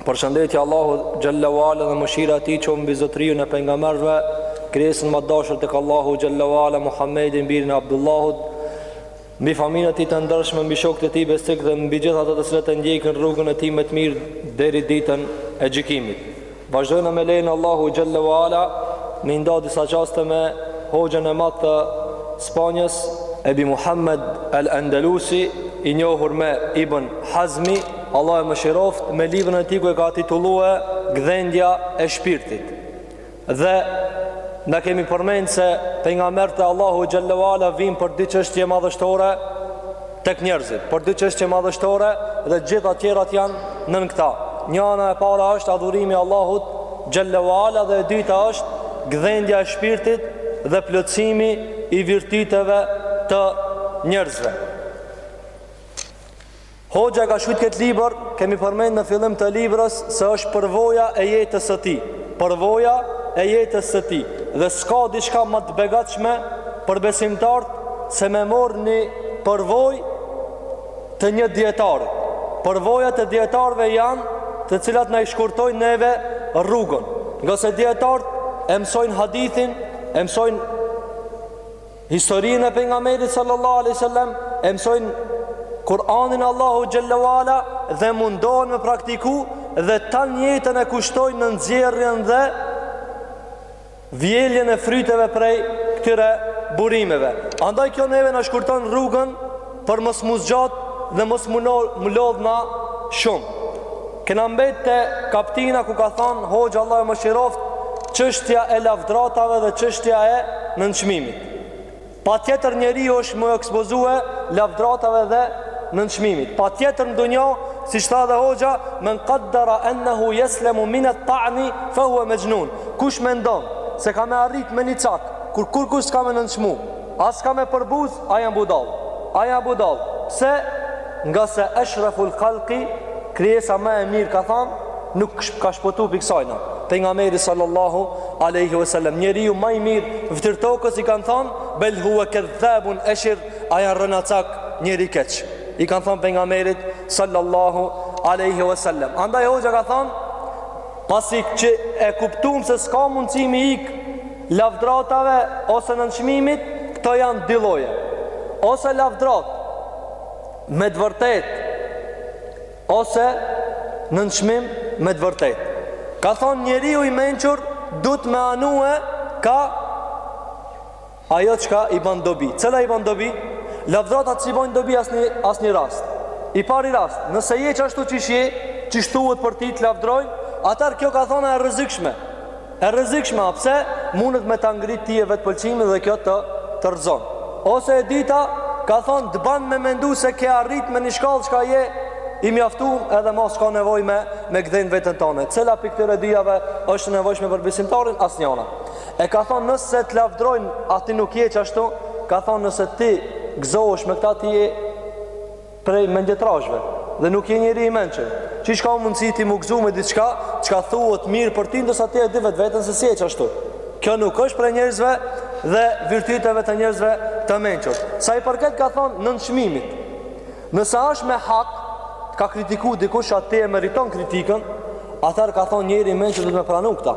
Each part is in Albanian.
Përshëndetja e Allahut xhalla wala dhe mëshira e tij qoftë mbi zotëriun e pejgamberëve, krijesën ma të dashur tek Allahu xhalla wala Muhammedin birin e Abdullahut, mbi familjen e tij të ndershme, mbi shokët e tij besnik dhe mbi gjithë ata të cilët e ndjekin rrugën e tij me të mirë deri ditën e gjykimit. Vazhdojmë me lejen e Allahut xhalla wala me i nda disa çaste me hoxhën e madh të Spanjës, Ebi Muhammed al-Andalusi, i njohur me Ibn Hazmi, Allah e mëshiroftë me librën e tij ku e ka titullue Gdhendja e shpirtit. Dhe na kemi përmend se pejgamberët e Allahut xhalla wala vijnë për dy çështje madhështore tek njerëzit, për dy çështje madhështore dhe të gjitha tjerat janë nën këta. Njana e para është adhurimi i Allahut xhalla wala dhe e dyta është gdhendja e shpirtit dhe plotësimi i virtyteve të njerëzve. Hoxha e ka shkrut këtë libër, kemi përmend në fillim të librës se është përvoja e jetës së tij, përvoja e jetës së tij dhe s'ka diçka ma të begatshme për besimtarët se me marr një përvojë të një dietarit. Përvojat e dietarëve janë të cilat na i shkurtojnë neve rrugën. Ngase dietarët e mësojnë hadithin, e mësojnë Historinë e pejgamberit sallallahu alaihi wasallam e mësojnë Kur'anin e Allahut xhalla wala dhe mundohen me praktiku dhe tan jetën e kushtojnë në nxjerrjen dhe vjeljen e fryteve prej këtyre burimeve. Andaj kjo neve na shkurton rrugën Për mos mu zgjat dhe mos mu lodh na shumë. Kena mbet te kaptina ku ka thanë Hoxha Allah e mëshiroft, çështja e lavdratave dhe çështja e nënçmimit. Patjetër njeriu është me ekspozue lavdratave dhe nënçmimit. Patjetër në dunja, siç tha edhe Hoxha, men qaddara annahu yaslamu min at-ta'n fa huwa majnun. Kush mendon se ka me arrit me një cak kur kurkush s'ka me nënçmu, As ka me përbuz aj an budall aj an budall pse ngase eshreful khalki krijesa ma e mir ka than nuk ka shpëtu pi ksajna pejgamberi sallallahu alejhi ve sellem njeriu ma i mir n'ftyr tokës i kan than bel huwa kadhdhabun ashir aj an rrenacak njeri keq i kan than pejgamberit sallallahu alejhi ve sellem andaj hoxha ka than pasi që e kuptum se ska mundësi mi ik Lavdratave ose nënçmimit këto janë dy lloje ose lavdrat me të vërtet ose nënçmim me të vërtet ka thonë njeriu i mençur duhet me anue ka ajo çka i ban dobi cila i ban dobi lavdratat s'i bojnë dobi asni, asni rast i pari rast nëse je qashtu qysh je qysh thuhet për ti të lavdrojnë atëherë kjo ka thonë e rrezikshme E rrezikshme a pse mundet me ta ngrit tije vetpëlqimin dhe kjo të rrëzon. Ose e dyta ka thonë të ban me mendu se ke arrit me një shkallë çka je i mjaftum edhe ma s'ka nevoj me me gdhen veten tane. Cila pi këtyre dijave është e nevojshme për besimtarin asnjëna. E ka thonë nëse të lavdrojnë a ti nuk je qashtu, ka thonë nëse ti gëzohesh me këta ti je prej mendjetrashëve dhe nuk je njeri i mençur. Qysh ka mundësi ti m'u gëzu me diçka çka thuhet mirë për ti ndërsa ti e di vetveten se s'je qashtu. Kjo nuk është prej njerëzve dhe virtyteve të njerëzve të mençur. Sa i përket ka thon nënçmimit. Nëse është me hak, ka kritiku dikush a ti e meriton kritikën, atëherë ka thon njeri i mençur duhet me pranu këta.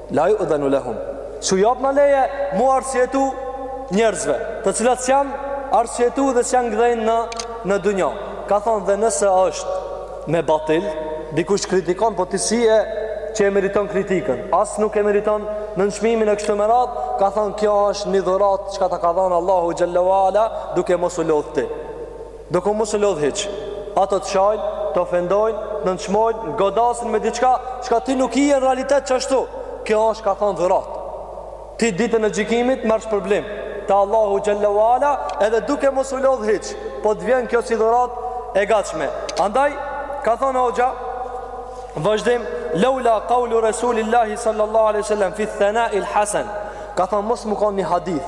La yu'dhanu lahum. S'u jepet leje m'u arsyetu njerëzve, të cilat s'janë arsyetu dhe s'janë gdhendë në në dynja. Ka thonë dhe nëse është me batil, dikush kritikon, po ti s'je që e meriton kritikën, as nuk e meriton nënçmimin e kështu me radh, ka thonë kjo është një dhuratë çka ta ka dhënë Allahu xhallahu ala duke mos u lodh ti. Duke mos u lodhë hiç. Ato të shajnë, të ofendojnë, të nënçmojnë, godasin me diçka, çka ti nuk je në realitet qashtu. Kjo është ka thonë dhurat. Ti ditën e gjykimit merr shpërblim. Te Allahu xhel-le ue ala edhe duke mos u lodhë hiç. Po të vjen kjo si dhurat e gatshme. Andaj, ka thonë hoxha, vazhdim, leula kaulu Resulillahi sallallahu aleyhi sallam, fi thena il hasen. Ka thonë mos me konë një hadith.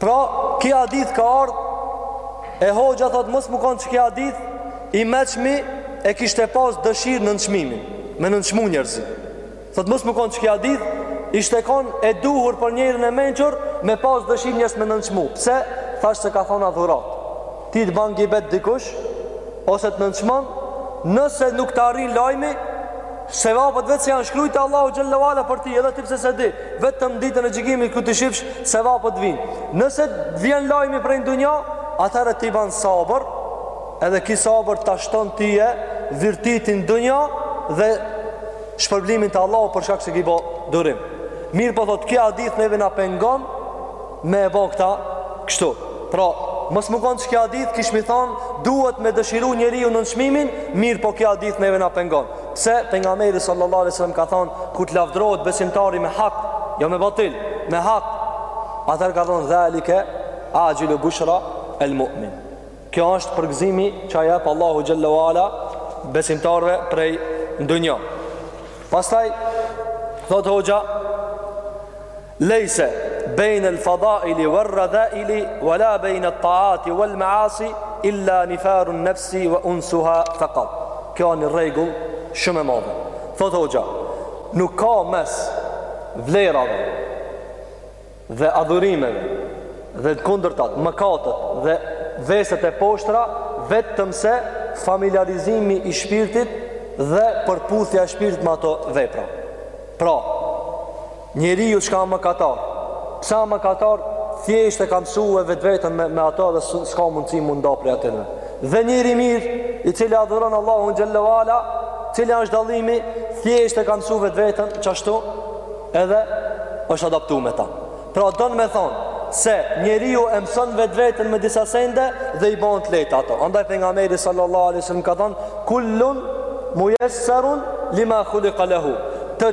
Pra, ky hadith ka ardh e hoxha thot mos me kon qeky hadith i meçmi e kishte pas dëshirë nënçmimin, me e nënçmu njerëzit. Thot mos me kon qeky hadith ishte kon e duhur për njerin e mençur me pas dëshirë njerëzt me e nënçmu. Pse? Thash se ka thon a dhurat. Ti të bën gibet dikush ose të nënçmon nëse nuk të arrin lajmi sevapet vetëm se janë shkrujt te Allahu xhalla wala për ti edhe ti pse se di vetëm ditën e gjykimit kur t'i shifsh sevapet vin nëse vjen lajmi prej në dynja atëherë ti bën sabër edhe ky sabër ta shton tije virtytin në dynja dhe shpërblimin te Allahu për shkak se ki bë durim mirëpo thotë ky hadith neve na pengon Me e bo këta kështu Pra mos me konë ky hadith Kishmi thonë duhet me dëshiru njeriu nënçmimin Mirëpo ky hadith neve na pengon Pse Pejgamberi sallallahu alejhi ve sellem ka thonë Kur të lavdrohet besimtari me hak Jo me batil Me hak Atëherë ka thonë dhalike Axhilu bushra el mu'min Kjo është përgzimi që ia jep Allahu xhelle ve ala Besimtarve prej n'dunja Pastaj Thotë hoxha Lejse bejn el fadaili wal radhaili wala bejn el taati wal maasi illa nifarun nefsi wa unsuha faqat. Kjo është një rregull shumë e madhe. Thot hoxha, nuk ka mes vlerave dhe adhurimeve dhe të kundërtat, mëkatet dhe veset e poshtra vetëm se familiarizimi i shpirtit dhe përputhja e shpirtit me ato vepra. Pra, Njeriu çka a mëkatar Pse a mëkatar Thjesht e ka mësu vetveten me, me ato dhe s'ka mundësi m'u nda prej atyre Dhe njeri i mirë I cili adhuron Allahun xhelle ve ala Cili është dallimi Thjesht e ka mësu vetveten Qashtu edhe është adaptu me ta Pra don me thonë Se njeriu e mëson vetveten me disa sende Dhe i bënë të lehta ato Andaj Pejgamberi sallallahu alejhi ve sellem ka thonë Kullun mujesserun lima khulika lehu Të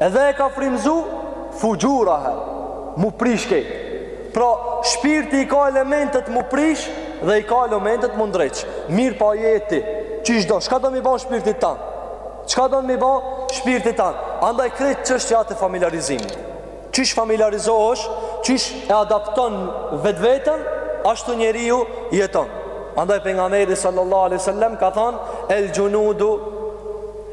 Edhe e ka frymëzu fuxhurahe, m'u prish keq. Pra, shpirti i ka elementet m'u prish dhe i ka elementet m'u ndreq. Mirëpo je ti. Qysh do, çka do me i ba shpirtit tand? Çka don me i ba shpirtit tand? Andaj krejt çështja a te familiarizimi. Qysh familiarizohesh, qysh e adapton vetveten, ashtu njeriu jeton. Andaj Pejgamberi sallallahu alejhi ve sellem ka thonë, el xhunudu,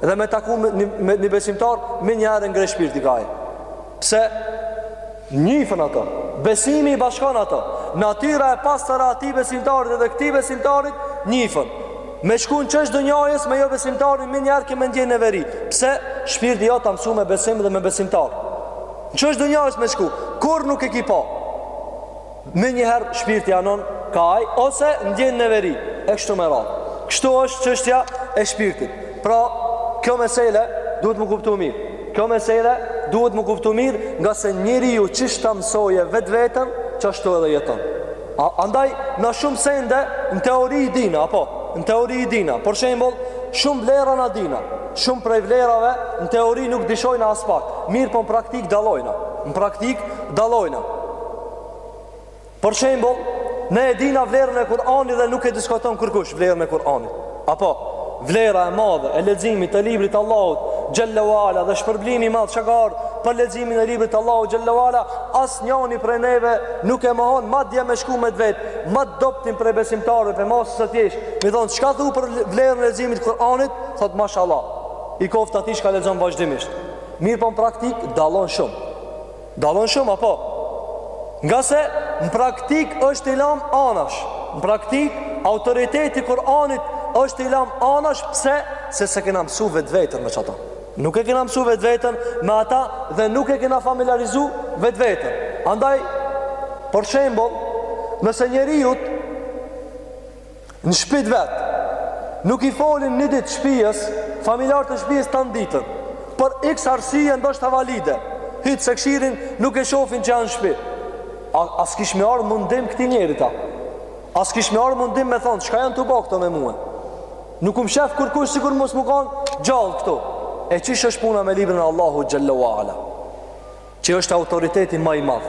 dhe me taku me, me, një besimtar menjëherë ngreh shpirti kah ai pse njifen ato besimi i bashkon ato natyra e pastër e atij besimtarit dhe këtij besimtarit njifen me shku n'qosh dynjajës me jobesimtarin menjëherë ke me ndje neveri pse shpirti jot a mësu me besim dhe me besimtarë qosh dynjajës me shku kurrë nuk e ki pa Menjëherë shpirti anon kah ai ose ndjen neveri e kështu me radhë. Kështu është çështja e shpirtit. Pra, kjo mesele duhet m'u kuptu mirë. Kjo mesele duhet m'u kuptu mirë ngase njeriu qysh ta mësojë vetveten, qashtu edhe jeton. A, andaj, na shumë sende, në teori i dina, apo, në teori i dina, për shembull, shumë vlera na dina, shumë prej vlerave, në teori nuk ndryshojna aspak, mirëpo në praktikë dallojna, në praktikë dallojna. Për shembull, ne e dina vlerën e Kur'anit dhe nuk e diskuton kërkush vlerën e Kur'anit. Apo vlera e madhe e leximit të librit të Allahut xhallahu ala dhe shpërblimi i madh që ka ardhur për leximin e librit të Allahut xhallahu ala, asnjani prej neve nuk e mohon madje me shku me vet ma t'dobtin prej besimtarëve të masës së thjeshtë. M'i thon çka thu për vlerën e leximit të Kur'anit? Thotë mashallah. I koftë atij çka lexon vazhdimisht. Mirëpo në praktikë dallon shumë. Dallon shumë a po? Ngase në praktikë është i lan anash. Në praktikë autoriteti i Kur'anit është i lan anash pse se s'e kena mësu vetveten me qeta. Nuk e kena mësu vetveten me ata dhe nuk e kena familjarizu vetveten. Andaj, për shembull, nëse njeriut Në shpi t'vet. Nuk i folin një ditë shpijes, familjarët e shpijes tan ditën. Për X arsye ndoshta valide. Hiç s'e kshyrin nuk e shofin që janë n'shpi. A, a s'kish me ardhë mundim këtij njeri tash? A s'kish me ardhë mundim me thonë, çka janë tu ba këto me mue? Nuk um shef kurkush sikur mos me kanë gjallë këtu. E qishtu është puna me librin e Allahut xhelle ve ala? Që është autoriteti ma i madh.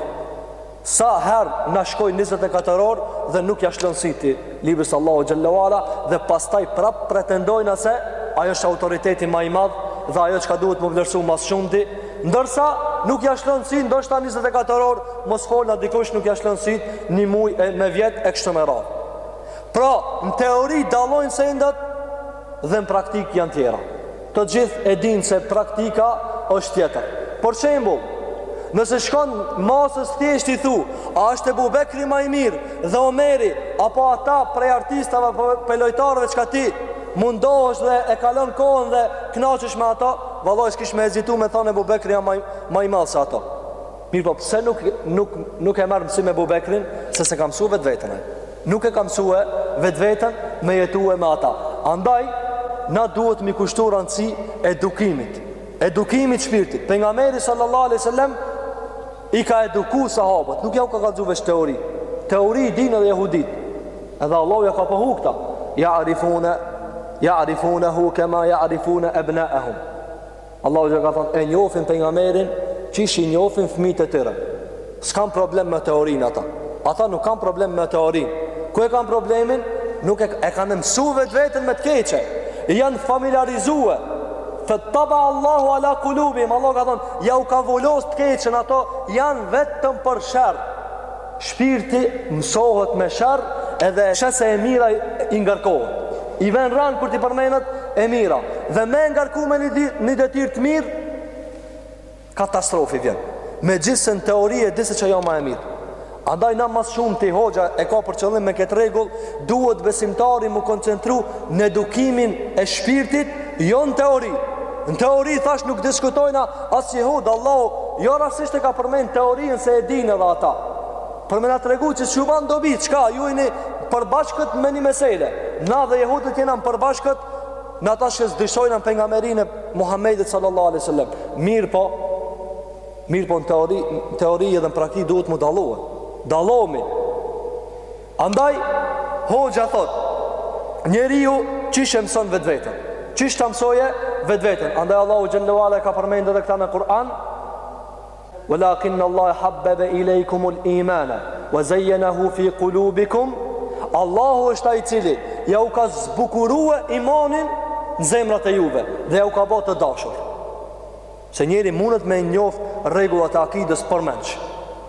Sa herë na shkojnë 24 orë dhe nuk ja lshon sytë librit Allahut xhelle ve ala, dhe pastaj prap pretendojna se ajo është autoriteti ma i madh dhe ajo çka duhet m'u vlerësu ma s'shumti, ndërsa nuk ja lshon sytë, ndoshta 24 orë, mos folna dikush nuk ja lshon sytë, një muj e me vjetë e kështu me radhë. Pra, në teori dallojnë sendet dhe në praktikë janë tjera. Të gjithë e dinë se praktika është tjetër. Për shembull, nëse shkon masës s'thjeshtë i thu, a është Ebu Bekri ma i mirë dhe Omeri apo ata prej artistave apo prej lojtarëve çka ti mundohesh dhe e kalon kohën dhe kënaqesh me ato, vallai s'kish me hezitu me thonë Ebu Bekri â ma i madh se ato. Mirëpo pse nuk nuk nuk e merr mësim Ebu Bekrin se s'e ka mësu vetveten ai. Nuk e ka mësue vetveten me jetue me ata. Andaj na duhet m'i kushtu rëndësi edukimit. Edukimit shpirtit. Pejgamberi sallallahu alaihi wasallam i ka eduku sahabët, nuk ja u ka kallxu veç teori. Teori dinë edhe jehudit. Edhe Allahu ja ka pohu këta. Ja arifune, ja arifune hu kema ja arifune ebne e hum. Allahu ç'ka thonë, e njofin Pejgamberin qysh i njofin fëmijët e tyre. S'kan problem me teorinë ata. Ata nuk kanë problem me teorinë. Ku e kanë problemin? Nuk e, e kanë mësu vetveten me të keqe. Janë familjarizue. Fe tabeallahu ala kulubihim. Allah ka thonë, ja u ka vullos të keqen ato, janë vetëm për sherr. Shpirti mësohet me sherr edhe e sheh se e mira i ngarkohet. I vjen ran kur t'i përmendet e mira dhe me e ngarku me një një detyrë të mirë katastrof i vjen. Megjithëse në teori e di se qajo ma e mirë. Andaj na ma s'shumti hoxha e ka për qëllim me këtë rregull, duhet besimtari mu koncentru në edukimin e shpirtit, jo në teori. Në teori thash nuk diskutojna As jehud, Allahu jo rastisht e ka përmend teorinë se e dinë edhe ata. Por me na tregu që s'ju ban dobi, çka ju jeni përbashkët me një mesele. Na dhe jehudet jena përbashkët në ata që s'dyshojna në pejgamberinë e Muhamedit sallallahu alaihi wasallam. Mirëpo mirëpo në teori, në teori edhe në praktikë duhet m'u dallue. Dallomi. Andaj, Hoxha thotë, Njeriu qysh e mëson vetveten? Qysh ta mësoje vetveten? Andaj Allahu xhallahu ala e ka përmend edhe këta në Kur'an. Walakin Allah habbaba ilaykum al-iman wa zayyanahu fi qulubikum. Allahu është ai i cili jau ka zbukurue imanin në zemrat e juve dhe jau ka bo të dashur. Se njeri mundet me njoft rregullat e akidës përmendsh.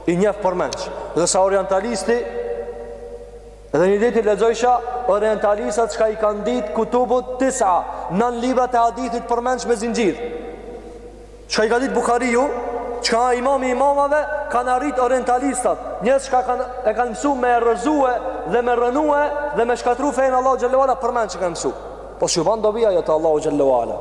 I njef përmendsh. Dhe sa orientalisti dhe një ditë i lexojsha orientalistat çka i kanë dit kutubut tisa, nan librat e hadithit përmendsh me zinxhir. Çka i ka dit Buhariu, çka imami i imamave kanë arrit orientalistat, njerëz që ka e kanë msu me rrëzue dhe me rrënue dhe me shkatërru fenë Allahu xhallahu ala përmendsh e kanë msu. Po s'ju ban dobi ajo te Allahu xhallahu ala?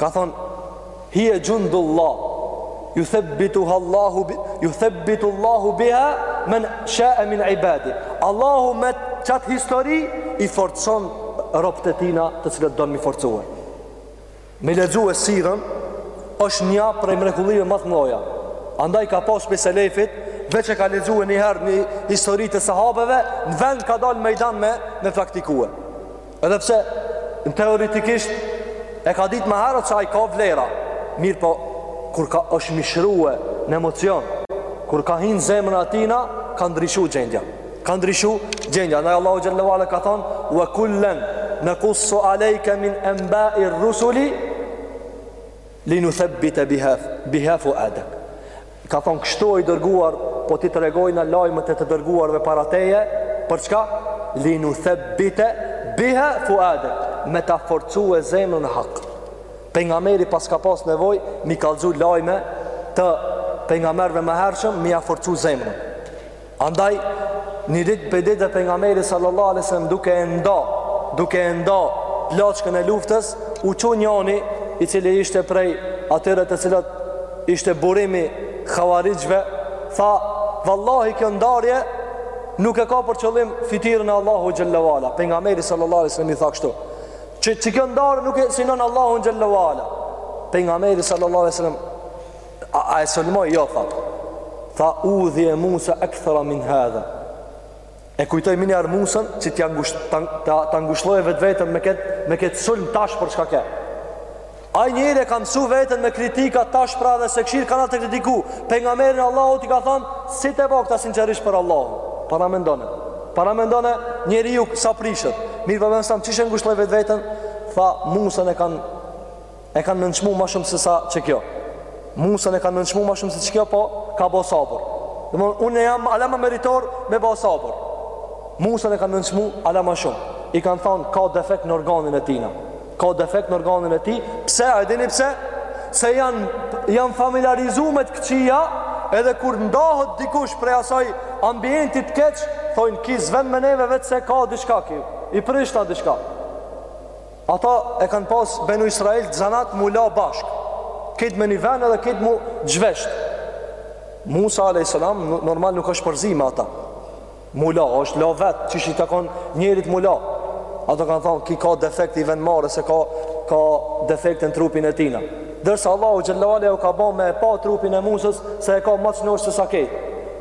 Ka thonë, Hije gjundullah, ju thebbitu Allahu, ju thebbitu Allahu biha, men shë e min ibadi. Allahu me qato histori i forcon robët e tina të cilët don mi forcue. Me lexue sirën, është nja prej mrekullive ma të mdhoja. Andaj ka pas prej selefit, veç e ka lexue njëherë një histori të sahabeve, në vend ka dalë n'mejdan me, me praktikue. Edhe pse në teoritikisht e ka dit më herët se ai i ka vlera, mirëpo kur ka u mishrue në emocion, kur ka hi në zemrën e tina, ka ndryshu gjendja. Ka ndryshu gjendja. Ndaj Allahu xhelle ve ala ka thonë, wa kullen nekussu alejke min embai rusuli, li nuthebbite bihi fuadek. I ka thonë kështu o i dërguar, po t'i tregojna lajmet e të dërguarve para teje, për çka? Li nuthebbite biha fuadek, me ta forcue zemrën në hak. Pejgamberi pas ka pas nevojë mi kallxu lajme të pejgamberëve më hershëm, m'ia forcu zemrën. Andaj, një ditë prej ditëve Pejgamberi sallallahu alai sallam duke e nda, duke e nda plaçkën e luftës, u çu njani i cili ishte prej atyre të cilët ishte burimi havarixhve, tha, vallahi kjo ndarje nuk e ka për qëllim fytyrën e Allahut xhelle ue ala. Pejgamberi sallallahu alai sallam i tha kështu, që, që kjo ndarje nuk e synon Allahun xhelle ue ala. Pejgamberi sallallahu alai sallam A, a e sulmoi? Jo, tha. Tha, udhije Musa ekthera min hadhe. E kujtoi menjiherë Musën që ta ngush, ngushlloje vetveten me këtë me kët sulm t'ashpër çka ke. Ai njeri e ka msu veten me kritika t'ashpra dhe se qysh e kanë atë kritiku. Pejgamberin e Allahut i ka thonë, s'e ke bo këta sinqerisht për Allahun. Paramendone. Paramendone njeriu sa prishet. Mirëpo Pejgamberi a.s., qysh e ngushlloi vetveten? Tha, Musën e kanë E kanë nënçmu ma shumë se sa që kjo Musën e kanë nënçmu ma shumë se që kjo Po ka bo sabër Dhe unë jam ala ma meritor me bo sabër Musën e kanë nënçmu ala ma shumë I kanë thonë ka defekt në organin e tina Ka defekt në organin e tij Pse a e dini pse Se janë, janë familiarizu me të këqia Edhe kur ndahet dikush prej asaj ambienti t'keq Thojnë ky s'vjen me neve veç se ka diçka ky I prishtë a diçka Ata e kanë pas Benu Israilët zanat mu la bashkë, kejt me një ven edhe kejt mu zhvesh. Musa a.s. normal nuk është përzi me ata. Mu la, është la vet, qysh i takon njerit mu la. Ata kanë thonë, ky ka defekt, i vjen marre, se ka, ka defekt në trupin e tina. Ndërsa Allahu xhelle ue ala u ka ba me e pa trupin e Musës, se e ka ma t'shnoshë se sa kejt.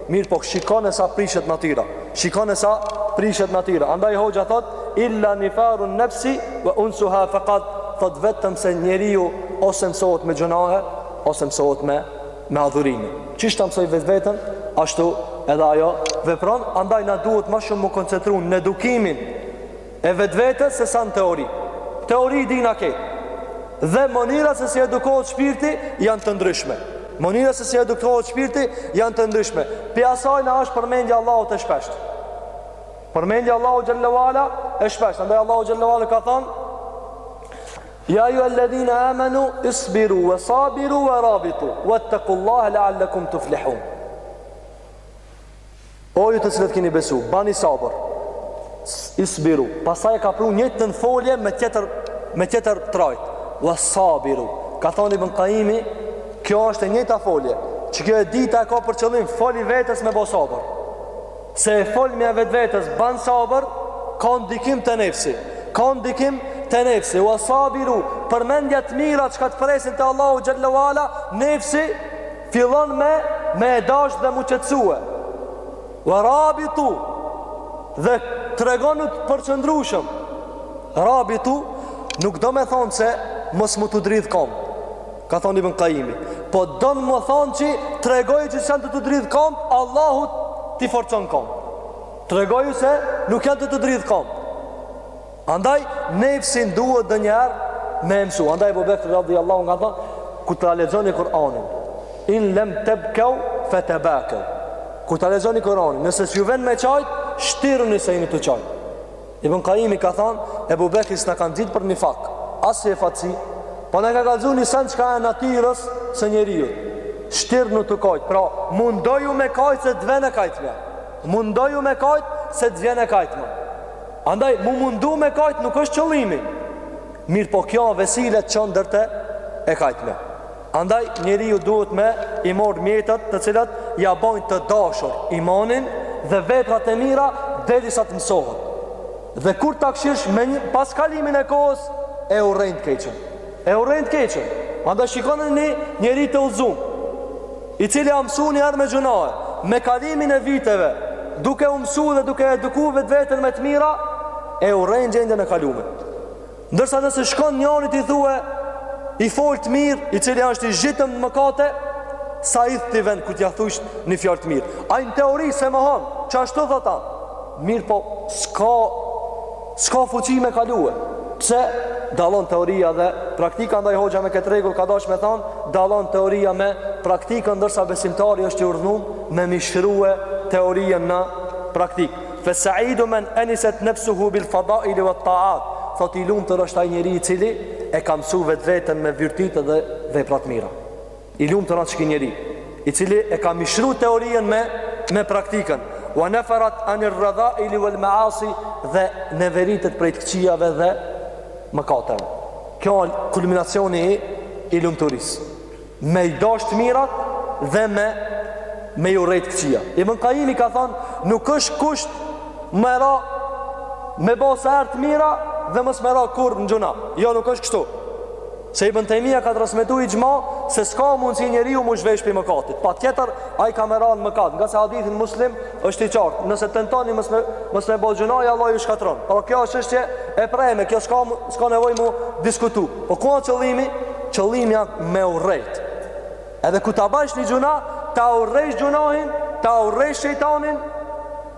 Mirpo shikone sa prishet natyra Shikone sa prishet natyra Andaj hoxha thot Illa nifarun nefsi Ue unsuha fekat Thot vetëm se njeriu Ose mësohet me gjynahe Ose mësohet me Me adhurime Qysh ta mësojë vetveten Ashtu edhe ajo Vepron Andaj na duhet ma shumë mu koncentru Në edukimin E vetvetes se sa në teori. Teori dina ketë. Dhe mënyra se si edukohet shpirti janë të ndryshme. Mënyra se si edukohet shpirti janë të ndryshme. Prej asajna është përmendja e Allahut e shpeshtë. Përmendja e Allahut xhelle ue ala e shpeshtë. Andaj Allahu xhelle ue ala ka thonë Ja ejuhel-ledhine amenu isbiru wa sabiru wa rabitu Wattekullahe leallekum tuflihun O ju të cilët keni besu, bani sabër. Isbiru. Pastaj e ka pru njëjtën folje me tjetër me tjetër trajt. Wa sabiru. Ka thënë Ibn Qayyimi, kjo është e njëjta folje. Që kjo e dyta e ka për qëllim foli vetes me bo sabër. Se e folmja e vetvetes ban sabër ka ndikim te nefsi. Ka ndikim te nefsi. Wa sabiru. Përmendja të mira çka të presin te Allahu xhelle ue ala, nefsi Fillon me me e dashtë dhe m'u qetësue. Wa rabitu dhe tregonu të përqëndrueshëm. Rabitu nuk domethonë se mos m'u t'u dridh komb. Ka thonë Ibn Qayimi, po domethonë që tregoju që s'jan tu t'u dridh komb, Allahu t'i forcon komb. Tregoju se nuk janë tu t'u dridh komb. Andaj nefsin duhet dhe njëherë me e msu. Andaj Ebu Bekri radhi Allahu anhu tha, kur ta lexoni Kur'anin, in lem tebkeu fe tebakeu. Kur ta lexoni Kur'anin, nëse s'ju ven me qajtë, shtirnu se jeni tu qajtë. Ibn Kaimi ka thanë, Ebu Bekri s'na ka nxitë për nifak, as dyfytyrësi, po na ka kalëzu një sen që ka e natyrës së njeriut. Shtirnu tu kajtë, pra mundoju me kajtë se të vjen e kajtme. Mundoju me kajtë se të vjen e kajtme. Andaj m'u mundu me kajt nuk është qëllimi Mirëpo kjo a vesile të çon der te e kajtme Andaj njeriu duhet me i morë mjetet të cilat ja bojnë të dashur imanin dhe veprat e mira derisa të mësohet Dhe kur ta kqyrsh pas kalimin e kohës e urren të keqen E urren të keqen Andaj shikoni një njeri të udhzum i cili a mësu një herë me gjunahe, me kalimin e viteve, duke u mësu dhe duke eduku vetveten me të mira, e urren gjendjen e kalume. Ndërsa nëse shkon njanit i thue, i folë të mirë, i cili është i zhytëm në mëkate, sa idht i vjen kur t'ia thujsh një fjalë të mirë. Ai në teori s'e mohon, që ashtu dhe ta. Mirëpo s'ka s'ka fuqi me kalue. Pse dallon teoria dhe praktika ndaj hoxha me këtë rregull ka dashtë me thanë dallon teoria me praktikën ndërsa besimtari është i urdhënum me mishrue teorien në praktik. Fessa'idu men eniset nefsuhu bil fadaili wat ta'at, thotë i lumtur është ai njeri i cili e ka mësu vetveten me virtyte dhe vepra të mira. I lumtur asht ky njeri i cili e ka mishru teorien me me praktikën. Wa nafarat an ar-radha'il wal ma'asi dhe neveritet prej të këqijave dhe mëkateve. Kjo është kulminacioni i i lumturisë. Me i dasht të mirat dhe me me i urrejt të këqijat. Ibën Kajimi ka thonë, nuk është kusht me e ra me bo sahert të mira dhe mos me ra kurr në gjunah. Jo, nuk është kështu. Se Ibën Tejmija ka transmetuar ixhma se s'ka mundësi njeriu m'u zhvesh prej mëkatit. Patjetër, ai ka me ra në mëkat, ngase hadithi n'Muslim është i qartë. Nëse tentoni mos me, mos me bo gjunah, Allahu ju shkatërron. Pra kjo është çështje e preme, kjo s'ka, s'ka nevoj m'u diskutu. Po ku a qëllimi? Qëllimi a me urrejt. Edhe kur ta bash një gjunah, ta urrejsh gjunahin, ta urrejsh shejtanin,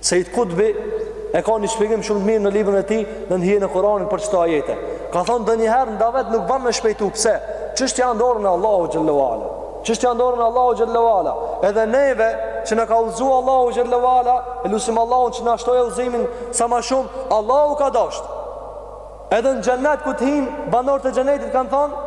Seid Kutbi e ka një shpjegim shumë të mirë në librin e tij Në hijen e Kur'anit për çdo ajete. Ka thonë ndonjëherë n'davet nuk ban me shpejtu pse? Çështja n'dorën e Allahut xhelle ue ala. Çështja n'dorën e Allahut xhelle ue ala. Edhe neve që na ka udhëzu Allahu xhelle ue ala, e lusim Allahun që na shtojë udhëzimin sa ma shumë, Allahu ka dasht. Edhe në xhenet kur të hijnë banorët e xhenetit kanë thonë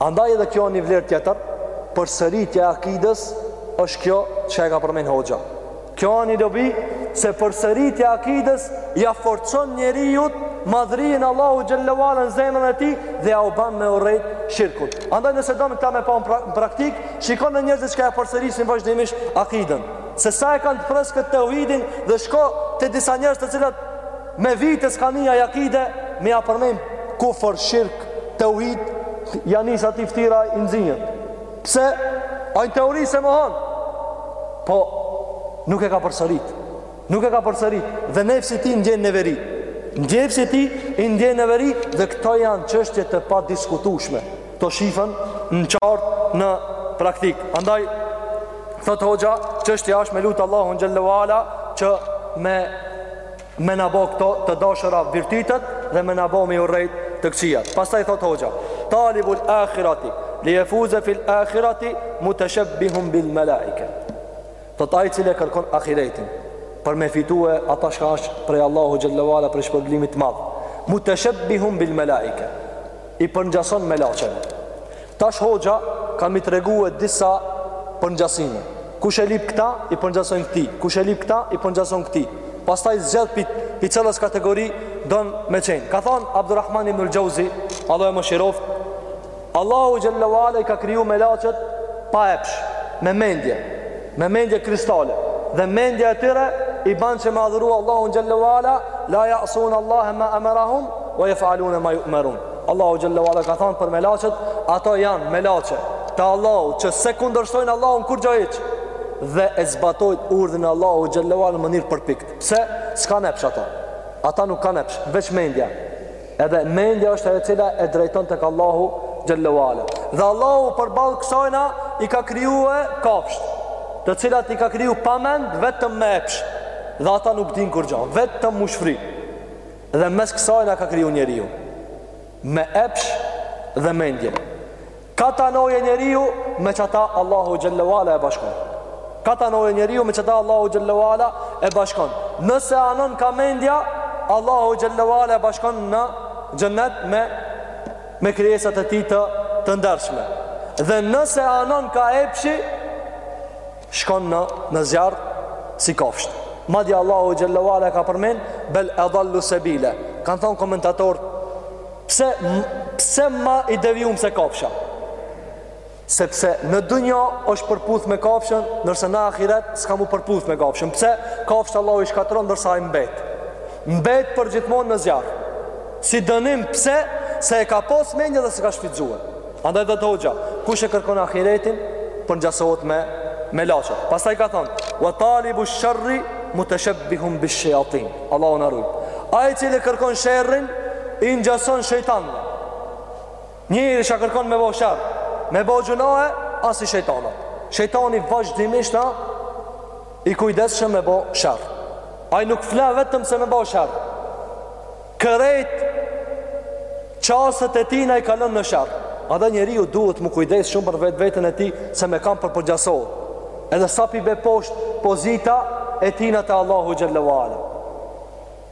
Andaj edhe kjo a ni vlerë tjetër, përsëritja e akides, është kjo që e ka përmen hoxha. Kjo a ni dobi, se përsëritja e akides, ja forcon njeriut madhërinë e Allahut xhelle ue ala në zemrën e tij, dhe jau ban me urrejt shirkun. Andaj nëse don këta me pa në praktik, shikon në njerëzit që ka e përsërisin vazhdimisht akiden. Se sa e kanë të freskët teuhidin dhe shko te disa njerëz të cilat Me vite s'ka ni akide me ja përmend kufër shirk teuhid ja nis atij ftyra i nxihet pse ai në teori s'e mohon po nuk e ka përsërit nuk e ka përsërit dhe nefsi i tij ndjen neveri nefsi i tij ndjen neveri dhe këto janë qështje të padiskutushme këto shifen qartë në praktik andaj thot hoxha qështja asht me lutë Allahun xhelle ue ala që me me na bo këto të dashura virtytet dhe me na bo me i urrejt të këqijat. Pastaj thot hoxha, talibul akhirati, li jefuze fil akhirati, muteshebbihun bil melaike. Thot ai i cili e kërkon akhiretin, për me fitue ata çka asht prej Allahu xhelle ue ala prej shpërblimit t'madh, muteshebbihun bil melaike, i përngjason melaqeve. Tash hoxha ka mi tregue disa përngjasime. Kush e lip këta, i përngjason këtij. Kush e lip këta, i përngjason këtij. Pastaj zgjedh pi, pi cilës kategori don me qenë. Ka thonë Abdurrahman ibn al-Jauzi, Allahu e mëshiroft, Allahu xhelle ue ala i ka kriju melaqet pa epsh, me mendje, me mendje kristale. Dhe mendja e tyre i ban që me adhuru Allahun xhelle ue ala, la ya'sun Allahe ma amarahum wa yef'alun ma yu'marun. Allahu xhelle ue ala ka thonë për melaçet, ato janë melaçe të Allahut që s'e kundërshtojnë Allahun kurgjo hiç dhe e zbatojnë urdhrin e Allahut xhelle ue ala në mënyrë t'përpikt. Pse? S'kanë epsh ato. Ata nuk kanë epsh, veç mendja. Edhe mendja është ajo e cila e drejton tek Allahu xhelle ue ala. Dhe Allahu përballë kësajna i ka krijue kafshët, të cilat i ka kriju pa mend vetëm me epsh. Dhe ata nuk dinë kurgjo, vetëm me u shfry. Dhe mes kësajna ka kriju njeriun me epsh dhe mendje. Ka t'anojë njeriu me qata Allahu xhelle ue ala e bashkon. Ka t'anojë njeriu me qata Allahu xhelle ue ala e bashkon. Nëse anon ka mendja, Allahu xhelle ue ala e bashkon në xhennet me me krijesat e tij të të ndershme. Dhe nëse anon ka epshi, shkon në në zjarr si kafshët. Madje Allahu xhelle ve ala ka përmend bel adallu sabila. Kan thon komentatorët pse pse ma i devijum se kafsha? Sepse në dunja është përputh me kafshën, ndërsa në ahiret s'ka mu përputh me kafshën. Pse? Kafshët Allahu i shkatërron ndërsa ai mbet. Mbet për gjithmonë në zjarr. Si dënim pse se e ka pas mendje dhe s'e ka shfrytzu. Andaj thotë hoxha, kush e kërkon ahiretin, përngjasohet me melaqet. Pastaj ka thon, "Wa talibu sharri mutashabbihun bish-shayatin." Allahu na rujt. Ai i cili kërkon sherrin, i ngjason shejtanëve. Njeri që kërkon me bo sherr, me bo gjynahe, a si shejtanat. Shejtani vazhdimisht a i kujdesshëm me bo sherr. Ai nuk fle vetëm se me bo sherr. Krejt çastet e tina i kalon në sherr. Madje njeriu duhet mu kujdes shumë për vetveten e tij se me kan po përgjasohet. Edhe sa pi bje poshtë pozita e tina te Allahu xhelle ve ala.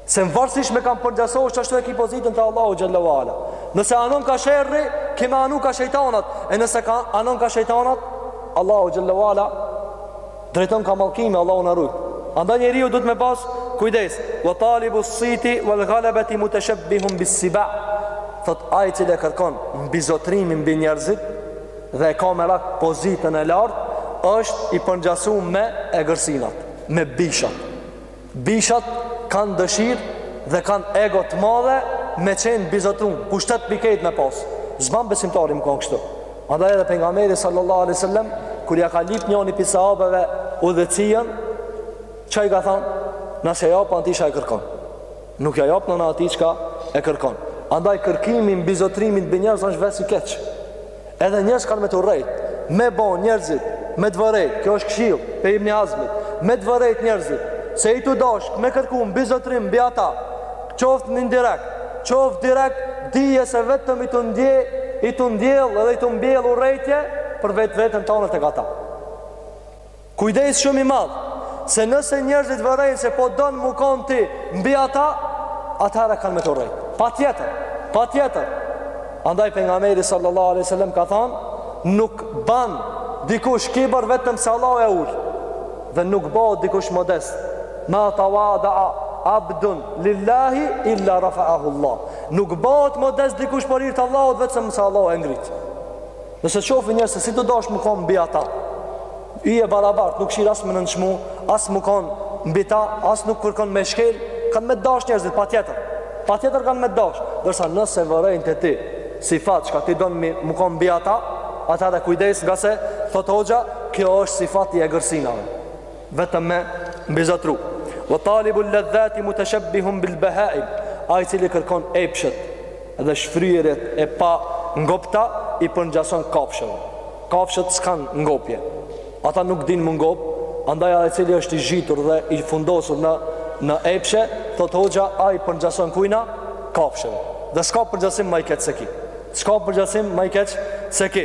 Se mvarësisht me kan përgjasohesh qashtu e ki pozitën te Allahu xhelle ve ala. Nëse anon ka sherri, ki me anu ka shejtanat. E nëse ka anon ka shejtanat, Allahu xhelle ve ala drejton ka mallkime Allahu na rujt andaj njeriu duhet me pas kujdes wa talibu siti wal ghalabati mutashabbihun bis siba thot ai i cili kërkon mbizotrimin mbi njerëzit dhe e ka merak pozitën e lartë është i përngjasu me egërsinat me bishat Bishat kanë dëshirë dhe kanë ego të madhe me qenë mbizotrun, pushtet mbi krejt me pas. S'ban besimtari me kanë kështu. Andaj edhe Pejgamberi sallallahu alejhi sallam, kur ja ka lyp njoni pi sahabeve udhëheqjen, çka i ka thanë, na s'ja japim atij çka e kërkon. Nuk ja japim na atij çka e kërkon. Andaj kërkimi i mbizotrimit mbi njerëz është ves i keq. Edhe njerëz kanë me të urrejt, me bo njerëzit, me të vërejt, kjo është këshillë, pi Ibn Hazmit, me të vërejt njerëzit, se je tu dasht me kërku mbizotrim mbi ata, qoftë indirekt, qoftë direkt, dije se vetëm je tu ndje, je tu ndjell dhe je tu mbjell urrejtje për vetveten tane te qata. Kujdes shumë i madh, se nëse njerëzit vërejnë se po don me kon ti mbi ata, atëherë kanë me të urrejt. Patjetër, patjetër. Andaj Pejgamberi sallallahu aleyhi sallam ka thanë, nuk ban dikush kibër vetëm se Allahu e ul, dhe nuk bohet dikush modest, ma tawadaa abdun lillahi illa rafaahullah. Nuk bohet modest dikush për hir të Allahut vetëm se Allahu e ngrit. Nëse shofin njerëz se si ti dosh mu kon mbi ata, i e barabart, nuk shir as mu nënçmu, as mu kon mbi ta, as nuk kërkon me shkel, kanë me dash njerëzit patjetër. Patjetër kanë me t'dash, ndërsa nëse vërejnë te ti sifat çka ti don mu mu kon mbi ata, atëherë kujdes nga se thot hoxha, kjo është sifati i egërsinave. vetëm me mbizotru wa talibul ladhati mutashabbihun bil bahaim ai cili kërkon epshet dhe shfryerjet e pangopta i përngjason kafshëve kafshët s'kan ngopje ata nuk din mu ngop andaj ai cili është i zhytur dhe i fundosur në në epshe thot hoxha ai përngjason kujna kafshëve dhe s'ka përngjasim ma i keq se ki s'ka përngjasim ma i keq se ki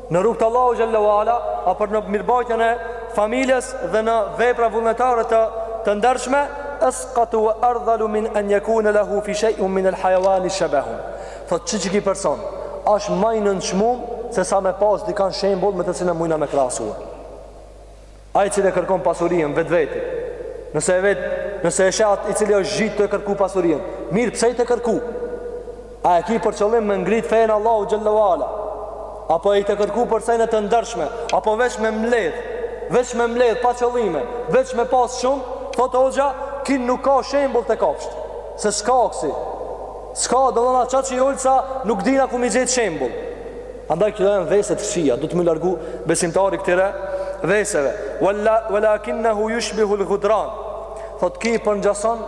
Në rrugë të Allahu xhelle ve ala, apo në mirëbajtjen e familjes dhe në vepra vullnetare të të ndershme, asqatu wa ardhalu min an yakuna lahu fi shay'in min al-hayawan shabahun. Thotë qiky person, asht ma i nënçmum se sa me pas dikan shembull me të cilën mujna me krahasu. Ai i cili e kërkon pasurinë vetvete, nëse e vet, nëse e sheh ai i cili është gjith tu e kërku pasurinë, mirë pse je te kërku? A e ki për qëllim me ngrit fejën Allahu xhelle ve ala? Apo je te kërku për sejnë të ndershme, apo veç me mbledh, veç me mbledh pa qëllime, veç me pas shumë, thotë hoxha, ki nuk ka shembull te kafsht. Se s'ka kësi. S'ka domethan qaq i ulët sa, nuk dina ku mi gjet shembull. Andaj këto janë vese të këqija, dot mu largu besimtari këtyre veseve. Wala walakinnahu yushbihu al-ghudran. Thot ki përngjason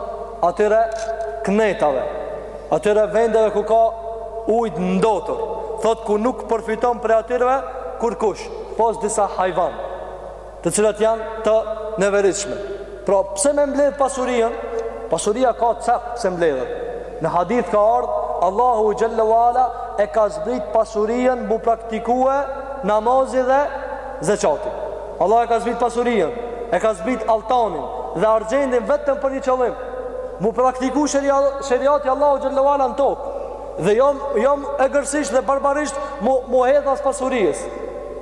atyre kënetave, atyre vendeve ku ka ujë të ndotur. Thot ku nuk përfiton prej atyre kurkush, pos disa hajvan. të cilat janë të neveritshme. Pra, pse me mbledh pasurinë? Pasuria ka cak pse mbledhet. Në hadith ka ardh Allahu xhelle ve ala e ka zbrit pasurinë mu praktikue namazi dhe zekati. Allah e ka zbrit pasurinë, e ka zbrit altanin dhe argjendin vetëm për një qëllim. Mu praktiku sheriati Allahu xhelle ve ala në tokë dhe jo m jo m egërsisht dhe barbarisht mu mu hedh pas pasurisë.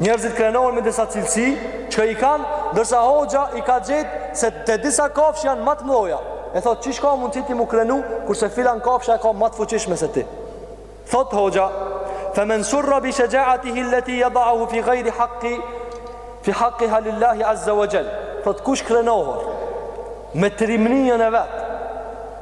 Njerëzit krenohen me disa cilësi që i kanë, ndërsa hoxha i ka gjet se te disa kafshë janë ma të mdhoja. E thotë, qysh ka mundësi ti mu krenu kurse filan kafsha e ka ma të fuqishme se ti. Thotë hoxha, fa men surra bi shaja'atihi allati yad'ahu fi ghayri haqqi fi haqqiha lillahi azza wa jall. Thotë kush krenohet me trimënien e vet,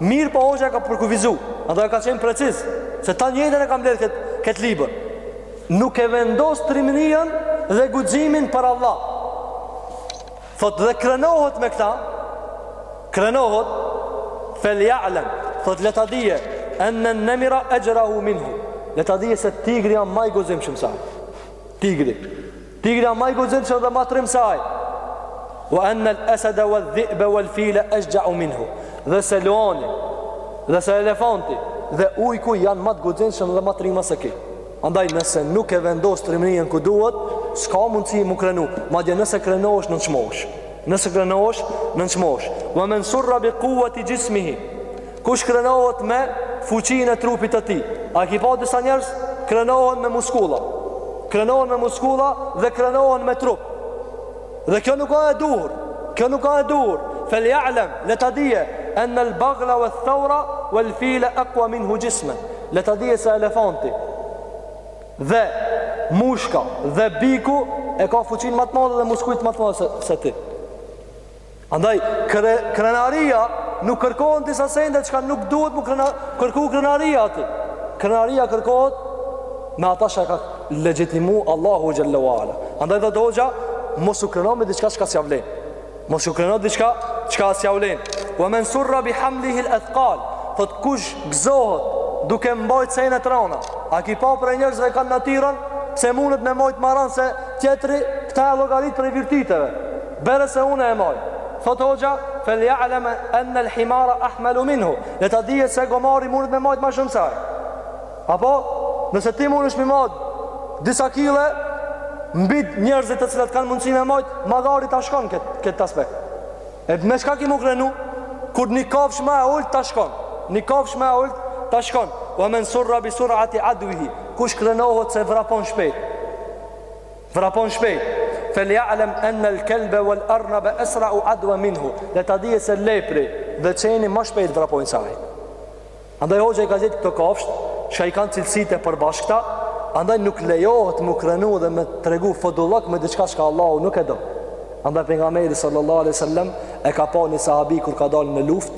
Mirëpo hoxha e ka përkufizu Andaj e ka qenë preciz Se të njëjtën e ka mbledh këtë kët libër Nuk e vendos trimnijën dhe guximin për Allah Thot dhe krenohet me këta Krenohet Fel ja'lem Thot le ta dije Ennen nemira exhrau minhu Le ta dije se tigri a ma i guximshëm se ai Tigri Tigri a ma i guximshëm dhe ma trim se ai. Wa anna al-asada wadh-dhi'ba wal-fila ashja'u minhu. Dhe se luani, dhe se elefanti, dhe ujku janë ma të guximshëm dhe ma trima se ky. Andaj nëse nuk e vendos trimërinë ku duhet, s'ka mundësi mu krenu, madje nëse krenohesh nënçmohesh. Nëse krenohesh nënçmohesh. Wa man surra bi quwwati jismihi Kush krenohet me fuqinë e trupit të tij? A e ki pa disa njerëz? Krenohen me muskula. Krenohen me muskula dhe krenohen me trup. Dhe kjo nuk a e duhur. Kjo nuk a e duhur. Fel ja'lem, le ta dije, enne lbagla ve thaura, ve lfile akua minhu xhismen. Le ta dije se elefanti dhe mushka dhe biku e ka fuqin ma të madhe dhe muskujt ma të mdhej se, se ti. Andaj, kre, krenaria nuk kërkohet në disa sende çka nuk duhet mu krena, kërku krenaria aty. Krenaria kërkohet me ata që ka legjitimu Allahu xhelle ve ala. Andaj thot hoxha, mos u kreno me diçka çka s'ja vlen. Mos u kreno diçka çka s'ja vlen. Ve men surra bi hamlihil e thkal, thot kush gëzohet duke mbajt sene të rona. A ki pa prej njerëzve kanë natyrën, se mundet me mbajt ma ran se tjetri, këta e llogarit prej virtyteve. Bere se unë e maj. Thotë hoxha, Fel ja'lem enne el himara ahmelu minhu. Le ta dije se gomari mundet me majtë ma shumë se ai. Apo, nëse ti mundesh me majtë disa kile, mbi njerëzit të cilët kanë mundësi me majtë, magari ta shkon këtë, këtë aspekt. E me shka ki mu krenu? Kur një kafsh ma e ult ta shkon. Një kafsh ma e ult ta shkon. Wa men surra bi sur'ati adwihi. Kush krenohet se vrapon shpejt. Vrapon shpejt. Fel ja'lem enne el kelbe wal arnabe esrau adwa minhu. Le ta dije se lepri dhe qeni ma shpejt vrapojnë se ai. Andaj hoxha i ka cek këto kafsht, shka i kanë cilësit e përbashkëta, andaj nuk lejohet mu krenu dhe me tregu fodullëk me diçka çka Allahu nuk e do. Andaj pejgamberi sallallahu aleyhi sallam e ka pa një sahabi kur ka dalë në luft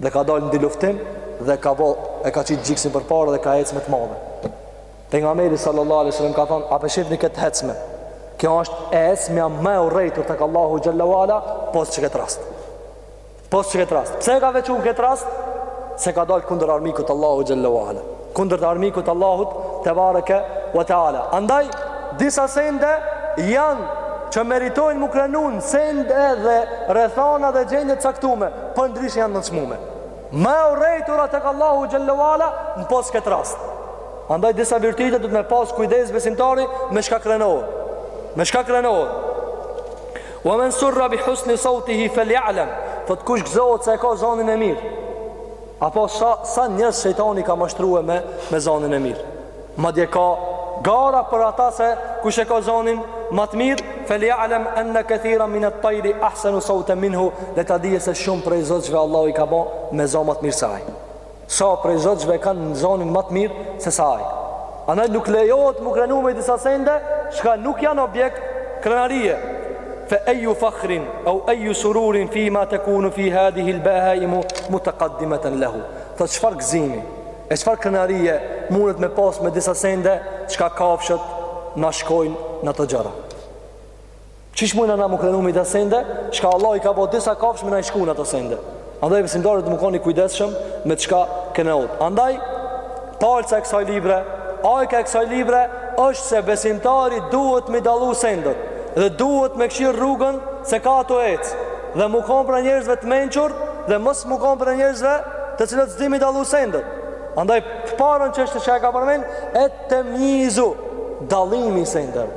dhe ka dalë në dyluftim dhe ka bo, e ka qitë gjyksin përpara dhe ka ecë me të madhe. Pejgamberi sallallahu alaihi wasallam ka thonë, a p'e shihni këtë hecme? Kjo është e ecmja më e urrejtur tek Allahu xhelle ve ala pos qeket rast. Pos qeket rast. Pse e ka veçun këtë rast? Se ka dalë kundër armikut Allahut xhelle ve ala. Kundër të armikut Allahut tebareke we taala. Andaj disa sende janë që meritojnë m'u krenun sende dhe rrethana dhe gjendje t'caktume, përndryshe janë t'nënçmume. Më e urrejtura tek Allahu xhelle ve ala në pos këtë rast. Andaj disa virtyte duhet me pas kujdes besimtari me çka krenohet. Me çka krenohet. Wa man surra bi husni sawtihi faly'lam. Thotë kush gëzohet se e ka zonin e mirë. Apo sa sa njerëz shejtani ka mashtru me me zonin e mirë. Madje ka gara për ata se kush e ka zonin ma të mirë, faly'lam anna kathiran min at-tayri ahsanu sawtan minhu, le ta dijë se shumë prej zogjve Allahu i ka bo me zon ma të mirë se ai. Sa prej zogjve e kanë zonin ma të mirë se sa ai. Andaj nuk lejohet m'u krenu me disa sende, çka nuk janë objekt krenarie. Fe eju fakhrin, au eju sururin fima tekunu fi hadhihil behaimu mutekaddimeten lehu. Thot çfarë gëzimi, e çfarë krenarie mundet me pas me disa sende, çka kafshët na shkojnë në ato gjëra. Qysh mujna na m'u krenu me ato sende, çka Allah i ka bo disa kafshë me na i shku n'ato sende. Andaj besimtari duhet m'u kon i kujdesshëm me çka krenohet. Andaj palca e kësaj libre, ajka e kësaj libre është se besimtari duhet me i dallu sendet dhe duhet me kqyr rrugën se kah o tu ecë dhe m'u konë prej njerëzve të mençur dhe mos m'u konë prej njerëzve të cilët s'din me i dallu sendet. Andaj të parën çështje që e ka përmend et-temjizu dallimi sendet.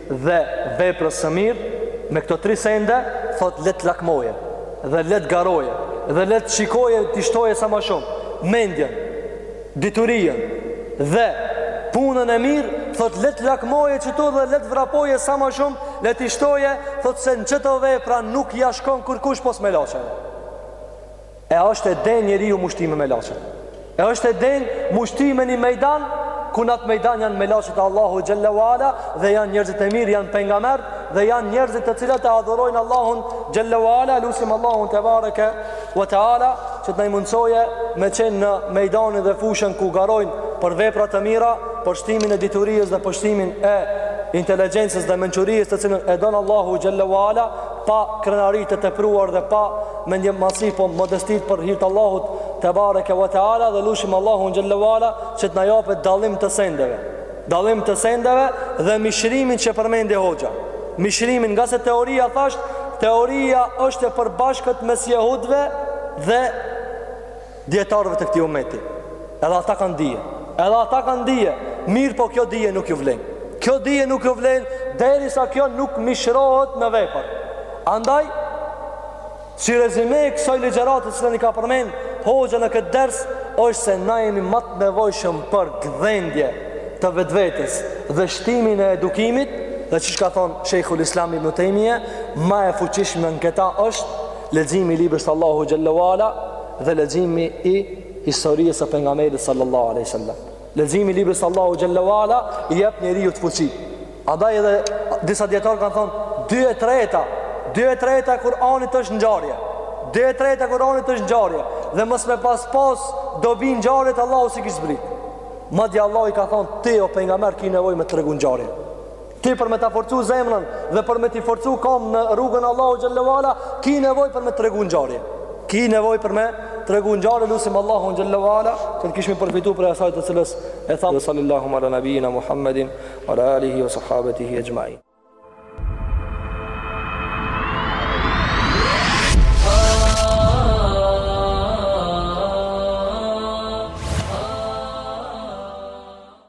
dhe veprës së mirë me këto tri sende thot le t'lakmoje dhe le t'garoje dhe le t'shikoje t'i shtoje sa më shumë mendjen diturinë dhe punën e mirë thot le t'lakmoje qëtu dhe le t'vrapoje sa më shumë le t'i shtoje thot se në qëto vepra nuk ia shkon kurkush pos melaqeve E është e denjë njeriu m'u shti me melaqet. E është e denjë m'u shti me një mejdan, ku në atë mejdan janë melaqet e Allahut xhelle ve ala dhe janë njerëzit e mirë, janë pejgamberët dhe janë njerëzit të cilët e adhurojnë Allahun xhelle ve ala, lusim Allahun tebareke ve teala, që të na e mundësojë me qenë në mejdanin dhe fushën ku garojnë për vepra të mira, për shtimin e diturijes dhe për shtimin e inteligjencës dhe mençurijes të cilën e don Allahu xhelle ve ala, pa krenari të tepruar dhe pa mendjemadhësi po modesti për hir të Allahut tebareke ve teala dhe lusim Allahun xhelle ve ala që të na japet dallim të sendeve dallim të sendeve dhe mishërimin që përmendi hoxha mishërimin ngase teoria thashë teoria është e përbashkët mes jehudve dhe Dijetarëve të këtij ummeti. Edhe ata kanë dije. Edhe ata kanë dije. Mirëpo kjo dije nuk ju vlen. Kjo dije nuk ju vlen derisa kjo nuk mishrohet në vepër. Andaj si rezime e kësaj ligjërate të cilën e ka përmend hoxha në këtë ders është se na jemi ma të nevojshëm për gdhendje të vetvetes dhe shtimin e edukimit dhe çishka thonë Sheikhul Islam Ibn Taymija ma e fuqishme në këta është leximi i librit s'Allahu xhelle ue ala dhe leximi i historisë së pejgamberit sallallahu alaihi wasallam. Leximi i librit s'Allahu xhelle ue ala i jep njeriut fuqi. Andaj edhe disa dijetarë kanë thënë 2/3, 2/3 e Kur'anit është ngjarje. 2/3 e Kur'anit është ngjarje dhe mos me pas pas dobi ngjarjet Allahu si kish zbrit. Madje Allahu i ka thënë ti o pejgamber ki nevojë me t'tregu ngjarje. Ti për me ta forcu zemrën dhe për me t'i forcu kamt në rrugën Allahu xhelle ue ala, ki nevojë për me t'tregu ngjarje. Ki nevojë për me t'tregu ngjarje, lusim Allahun xhelle ue ala, që të kishmi përfitu prej asaj të cilës e thamë. Dhe sallallahu ala nabijina Muhammedin, ala alihi wa sahabetihi exhmain.